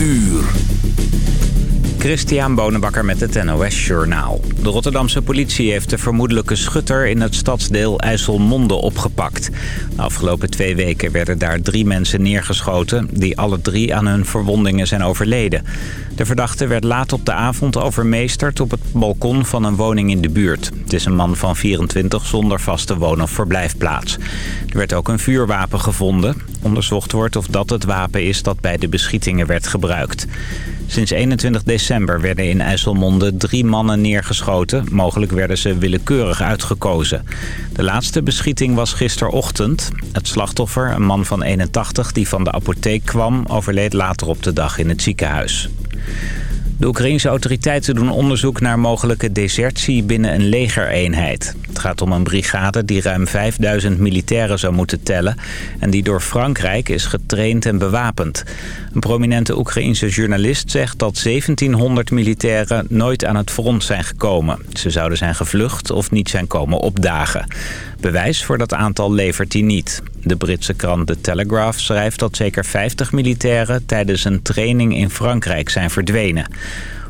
uur. Christian Bonenbakker met het NOS Journaal. De Rotterdamse politie heeft de vermoedelijke schutter in het stadsdeel IJsselmonde opgepakt. De afgelopen twee weken werden daar drie mensen neergeschoten... die alle drie aan hun verwondingen zijn overleden. De verdachte werd laat op de avond overmeesterd op het balkon van een woning in de buurt. Het is een man van 24 zonder vaste woon- of verblijfplaats. Er werd ook een vuurwapen gevonden. Onderzocht wordt of dat het wapen is dat bij de beschietingen werd gebruikt. Sinds 21 december werden in IJsselmonde drie mannen neergeschoten. Mogelijk werden ze willekeurig uitgekozen. De laatste beschieting was gisterochtend. Het slachtoffer, een man van 81 die van de apotheek kwam... overleed later op de dag in het ziekenhuis. De Oekraïnse autoriteiten doen onderzoek naar mogelijke desertie binnen een legereenheid. Het gaat om een brigade die ruim 5000 militairen zou moeten tellen... en die door Frankrijk is getraind en bewapend. Een prominente Oekraïense journalist zegt dat 1700 militairen nooit aan het front zijn gekomen. Ze zouden zijn gevlucht of niet zijn komen opdagen. Bewijs voor dat aantal levert hij niet. De Britse krant The Telegraph schrijft dat zeker 50 militairen tijdens een training in Frankrijk zijn verdwenen.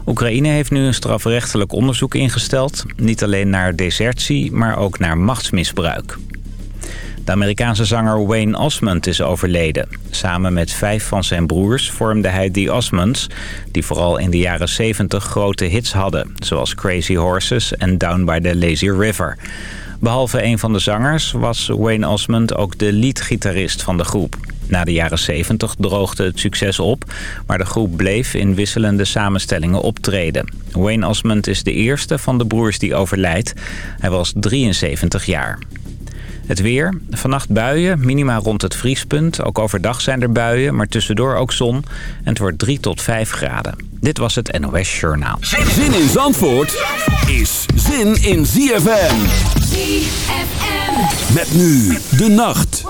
Oekraïne heeft nu een strafrechtelijk onderzoek ingesteld. Niet alleen naar desertie, maar ook naar machtsmisbruik. De Amerikaanse zanger Wayne Osmond is overleden. Samen met vijf van zijn broers vormde hij The Osmonds... die vooral in de jaren 70 grote hits hadden... zoals Crazy Horses en Down by the Lazy River. Behalve een van de zangers was Wayne Osmond ook de leadgitarist van de groep. Na de jaren 70 droogde het succes op, maar de groep bleef in wisselende samenstellingen optreden. Wayne Osmond is de eerste van de broers die overlijdt. Hij was 73 jaar. Het weer. Vannacht buien, minima rond het vriespunt. Ook overdag zijn er buien, maar tussendoor ook zon. En het wordt 3 tot 5 graden. Dit was het NOS Journaal. Zin in Zandvoort is zin in ZFM. ZFM. Met nu de nacht.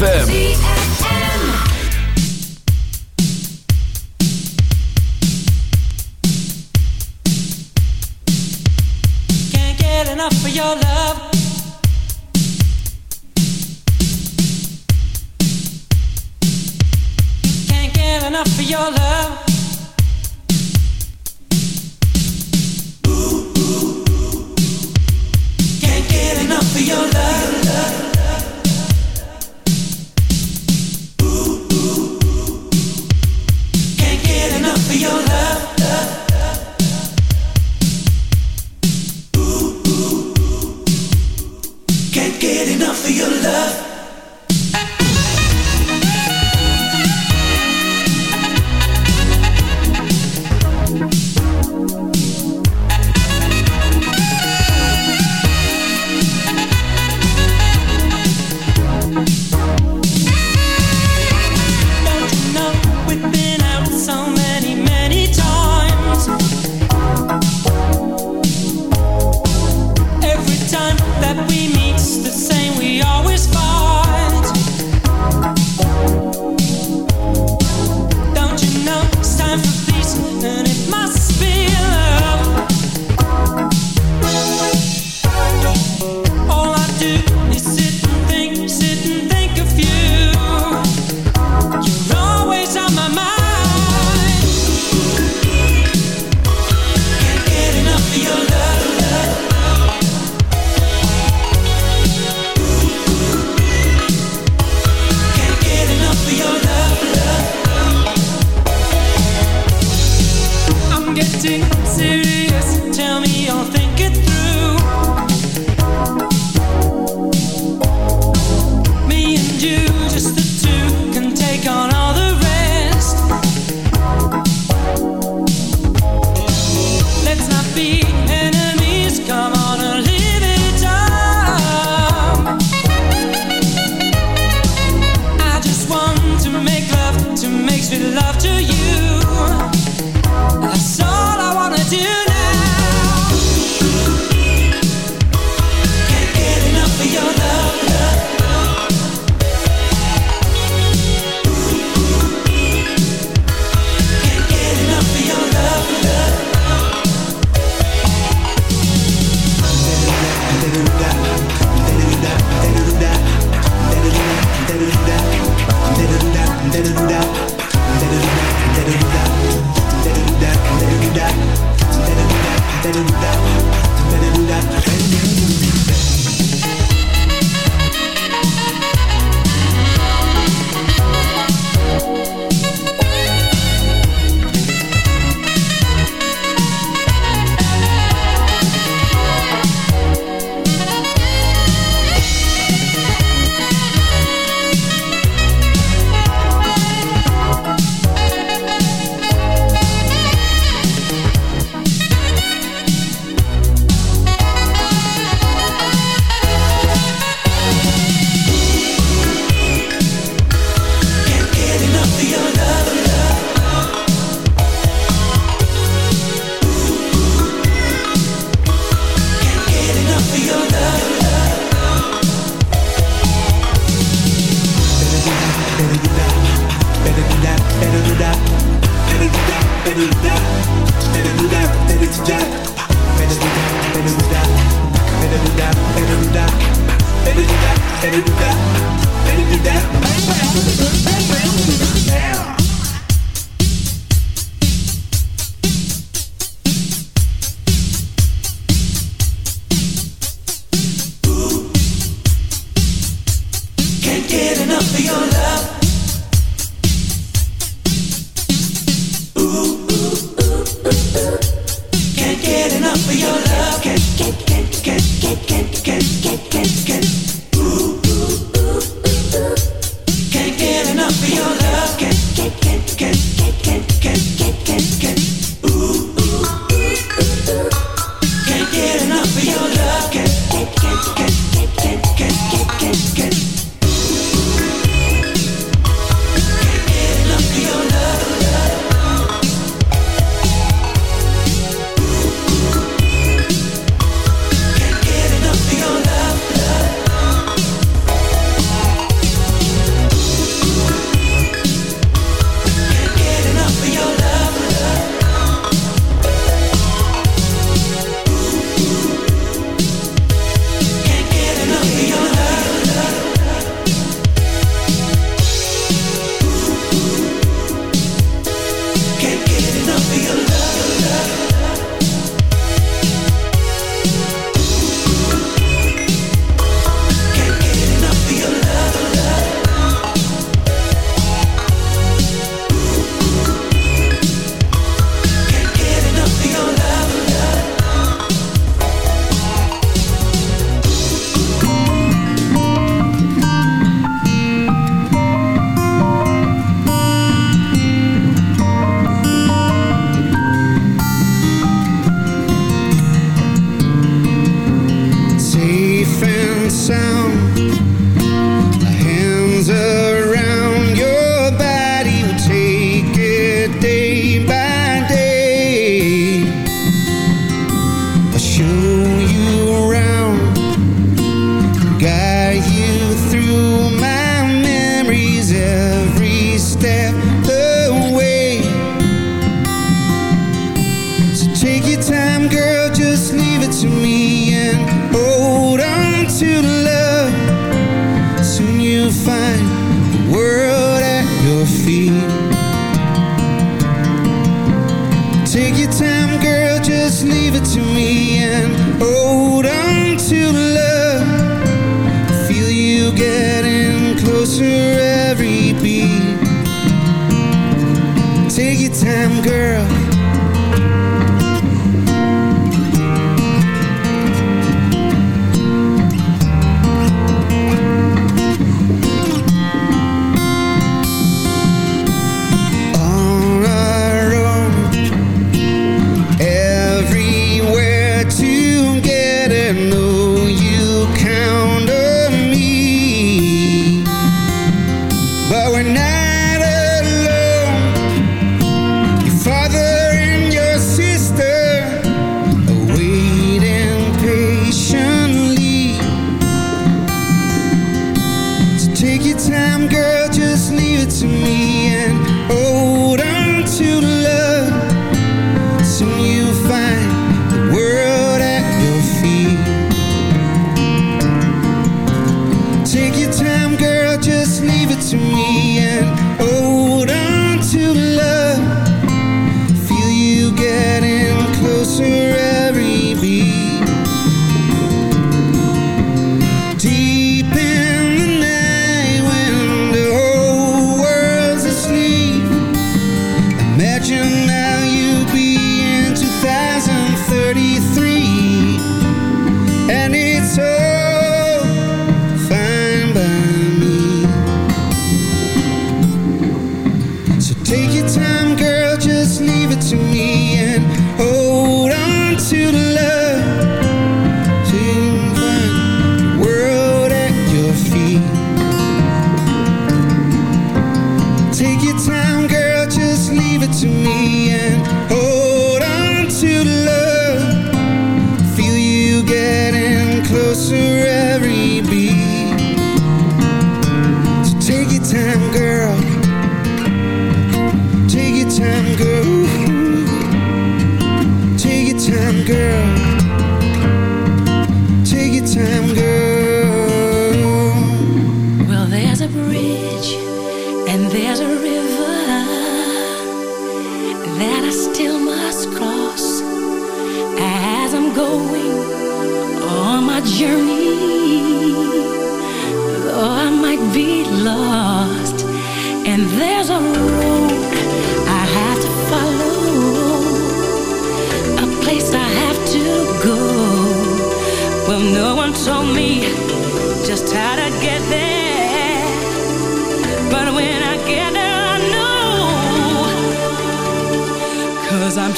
ZFM.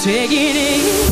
Taking it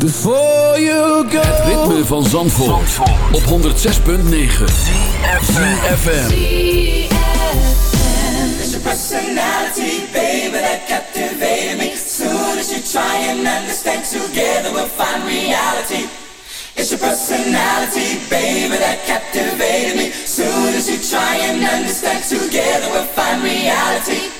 before you go. Het ritme van Zandvoort, op 106.9 FM. It's your personality, baby, that captivated me. Soon as you try and understand, together we'll find reality. It's your personality, baby, that captivated me. Soon as you try and understand, together we'll find reality.